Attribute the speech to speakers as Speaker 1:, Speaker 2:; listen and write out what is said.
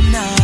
Speaker 1: Now.